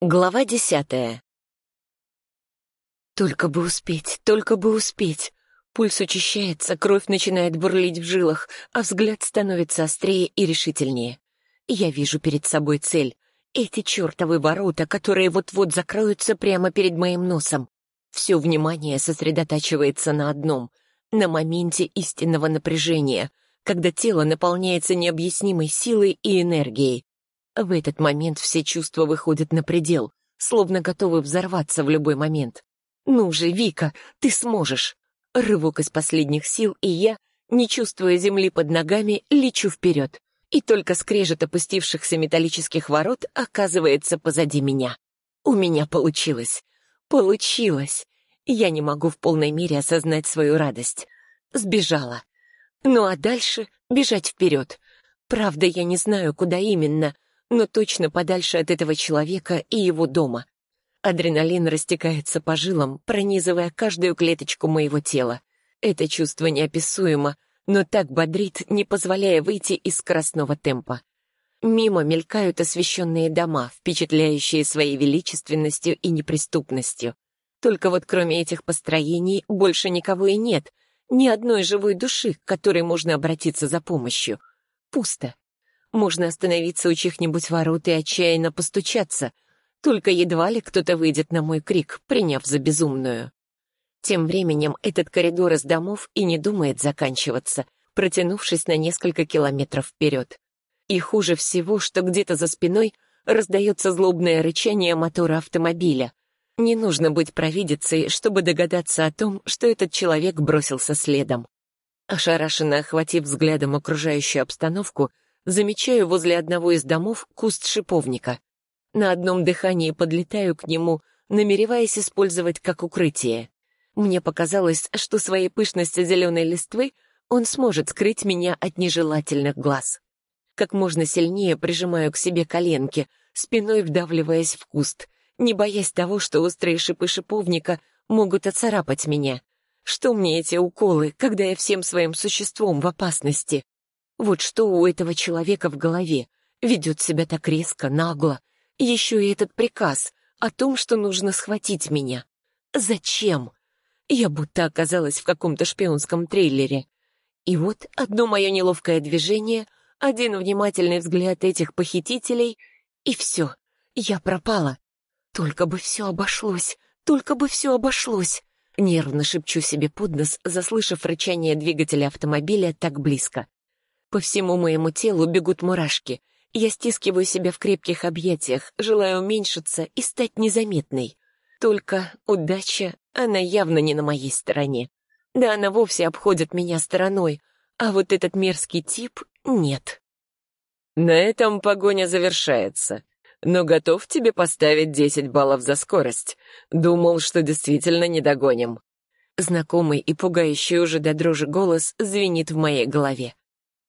Глава десятая. Только бы успеть, только бы успеть. Пульс учащается, кровь начинает бурлить в жилах, а взгляд становится острее и решительнее. Я вижу перед собой цель. Эти чертовы ворота, которые вот-вот закроются прямо перед моим носом. Все внимание сосредотачивается на одном — на моменте истинного напряжения, когда тело наполняется необъяснимой силой и энергией, в этот момент все чувства выходят на предел, словно готовы взорваться в любой момент. «Ну же, Вика, ты сможешь!» Рывок из последних сил, и я, не чувствуя земли под ногами, лечу вперед. И только скрежет опустившихся металлических ворот оказывается позади меня. У меня получилось. Получилось. Я не могу в полной мере осознать свою радость. Сбежала. Ну а дальше бежать вперед. Правда, я не знаю, куда именно — но точно подальше от этого человека и его дома. Адреналин растекается по жилам, пронизывая каждую клеточку моего тела. Это чувство неописуемо, но так бодрит, не позволяя выйти из скоростного темпа. Мимо мелькают освещенные дома, впечатляющие своей величественностью и неприступностью. Только вот кроме этих построений больше никого и нет, ни одной живой души, к которой можно обратиться за помощью. Пусто. Можно остановиться у чьих-нибудь ворот и отчаянно постучаться. Только едва ли кто-то выйдет на мой крик, приняв за безумную. Тем временем этот коридор из домов и не думает заканчиваться, протянувшись на несколько километров вперед. И хуже всего, что где-то за спиной раздается злобное рычание мотора автомобиля. Не нужно быть провидицей, чтобы догадаться о том, что этот человек бросился следом. Ошарашенно охватив взглядом окружающую обстановку, замечаю возле одного из домов куст шиповника. На одном дыхании подлетаю к нему, намереваясь использовать как укрытие. Мне показалось, что своей пышностью зеленой листвы он сможет скрыть меня от нежелательных глаз. Как можно сильнее прижимаю к себе коленки, спиной вдавливаясь в куст, не боясь того, что острые шипы шиповника могут оцарапать меня. Что мне эти уколы, когда я всем своим существом в опасности? Вот что у этого человека в голове. Ведет себя так резко, нагло. Еще и этот приказ о том, что нужно схватить меня. Зачем? Я будто оказалась в каком-то шпионском трейлере. И вот одно мое неловкое движение, один внимательный взгляд этих похитителей, и все, я пропала. Только бы все обошлось, только бы все обошлось. Нервно шепчу себе под нос, заслышав рычание двигателя автомобиля так близко. По всему моему телу бегут мурашки. Я стискиваю себя в крепких объятиях, желая уменьшиться и стать незаметной. Только удача, она явно не на моей стороне. Да она вовсе обходит меня стороной, а вот этот мерзкий тип — нет. На этом погоня завершается. Но готов тебе поставить 10 баллов за скорость. Думал, что действительно не догоним. Знакомый и пугающий уже до дрожи голос звенит в моей голове.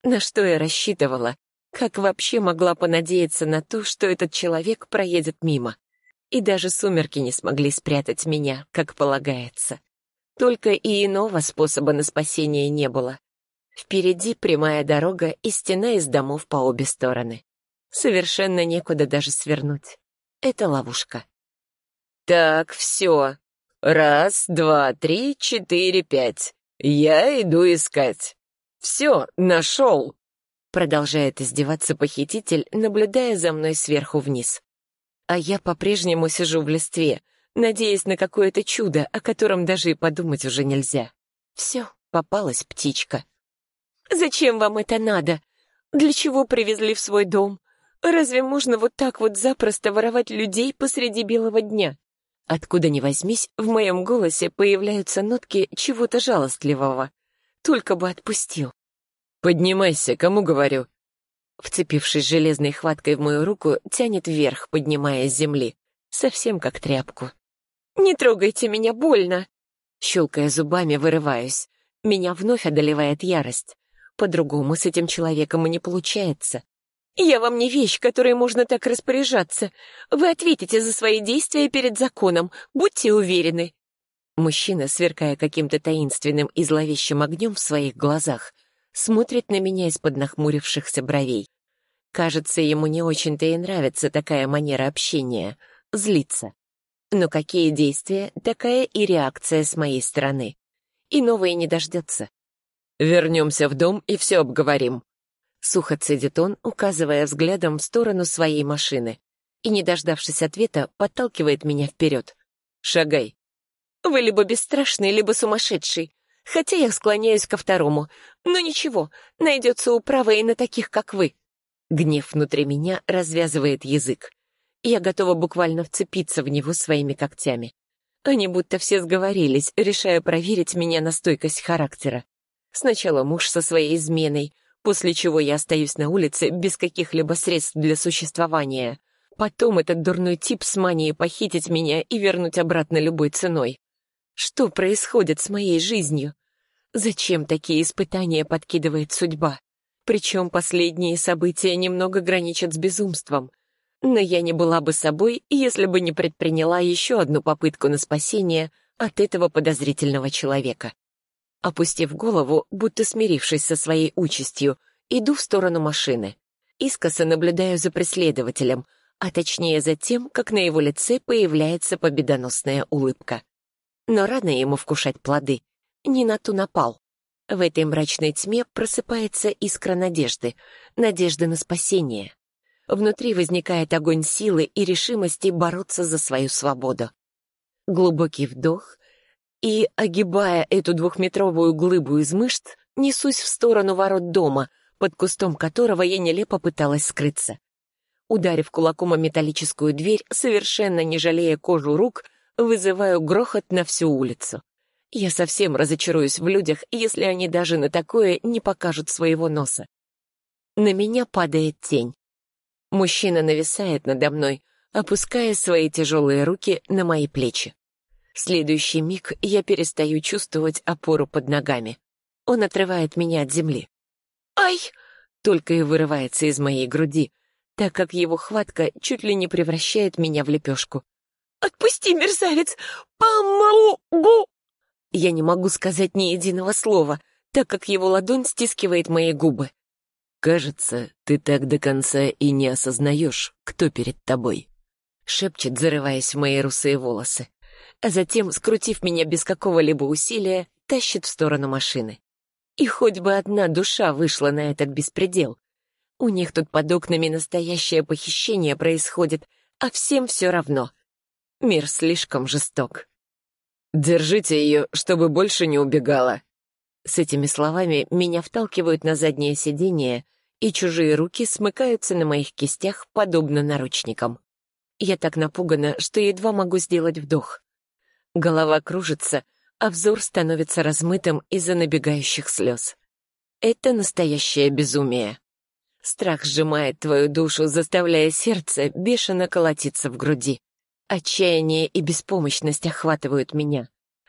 На что я рассчитывала? Как вообще могла понадеяться на то, что этот человек проедет мимо? И даже сумерки не смогли спрятать меня, как полагается. Только и иного способа на спасение не было. Впереди прямая дорога и стена из домов по обе стороны. Совершенно некуда даже свернуть. Это ловушка. «Так, все. Раз, два, три, четыре, пять. Я иду искать». «Все, нашел!» Продолжает издеваться похититель, наблюдая за мной сверху вниз. А я по-прежнему сижу в листве, надеясь на какое-то чудо, о котором даже и подумать уже нельзя. Все, попалась птичка. «Зачем вам это надо? Для чего привезли в свой дом? Разве можно вот так вот запросто воровать людей посреди белого дня?» Откуда ни возьмись, в моем голосе появляются нотки чего-то жалостливого. Только бы отпустил. «Поднимайся, кому говорю?» Вцепившись железной хваткой в мою руку, тянет вверх, поднимая с земли. Совсем как тряпку. «Не трогайте меня, больно!» Щелкая зубами, вырываюсь. Меня вновь одолевает ярость. По-другому с этим человеком и не получается. «Я вам не вещь, которой можно так распоряжаться. Вы ответите за свои действия перед законом, будьте уверены». Мужчина, сверкая каким-то таинственным и зловещим огнем в своих глазах, смотрит на меня из-под нахмурившихся бровей. Кажется, ему не очень-то и нравится такая манера общения, злиться. Но какие действия, такая и реакция с моей стороны. И новое не дождется. «Вернемся в дом и все обговорим», — сухо цедит он, указывая взглядом в сторону своей машины. И, не дождавшись ответа, подталкивает меня вперед. «Шагай». «Вы либо бесстрашный, либо сумасшедший. Хотя я склоняюсь ко второму. Но ничего, найдется управа и на таких, как вы». Гнев внутри меня развязывает язык. Я готова буквально вцепиться в него своими когтями. Они будто все сговорились, решая проверить меня на стойкость характера. Сначала муж со своей изменой, после чего я остаюсь на улице без каких-либо средств для существования. Потом этот дурной тип с манией похитить меня и вернуть обратно любой ценой. Что происходит с моей жизнью? Зачем такие испытания подкидывает судьба? Причем последние события немного граничат с безумством. Но я не была бы собой, если бы не предприняла еще одну попытку на спасение от этого подозрительного человека. Опустив голову, будто смирившись со своей участью, иду в сторону машины. Искоса наблюдаю за преследователем, а точнее за тем, как на его лице появляется победоносная улыбка. Но рано ему вкушать плоды. Не на ту напал. В этой мрачной тьме просыпается искра надежды, надежды на спасение. Внутри возникает огонь силы и решимости бороться за свою свободу. Глубокий вдох, и, огибая эту двухметровую глыбу из мышц, несусь в сторону ворот дома, под кустом которого я нелепо пыталась скрыться. Ударив кулаком о металлическую дверь, совершенно не жалея кожу рук, вызываю грохот на всю улицу. Я совсем разочаруюсь в людях, если они даже на такое не покажут своего носа. На меня падает тень. Мужчина нависает надо мной, опуская свои тяжелые руки на мои плечи. В следующий миг я перестаю чувствовать опору под ногами. Он отрывает меня от земли. «Ай!» — только и вырывается из моей груди, так как его хватка чуть ли не превращает меня в лепешку. «Отпусти, мерзавец! Помогу!» Я не могу сказать ни единого слова, так как его ладонь стискивает мои губы. «Кажется, ты так до конца и не осознаешь, кто перед тобой», — шепчет, зарываясь в мои русые волосы. А затем, скрутив меня без какого-либо усилия, тащит в сторону машины. И хоть бы одна душа вышла на этот беспредел. У них тут под окнами настоящее похищение происходит, а всем все равно. Мир слишком жесток. «Держите ее, чтобы больше не убегала», с этими словами меня вталкивают на заднее сиденье, и чужие руки смыкаются на моих кистях, подобно наручникам. Я так напугана, что едва могу сделать вдох. Голова кружится, а взор становится размытым из-за набегающих слез. Это настоящее безумие. Страх сжимает твою душу, заставляя сердце бешено колотиться в груди. Отчаяние и беспомощность охватывают меня.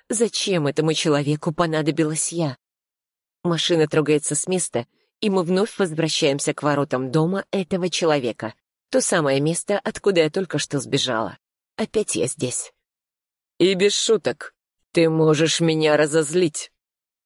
Зачем этому человеку понадобилась я? Машина трогается с места, и мы вновь возвращаемся к воротам дома этого человека. То самое место, откуда я только что сбежала. Опять я здесь. И без шуток. Ты можешь меня разозлить.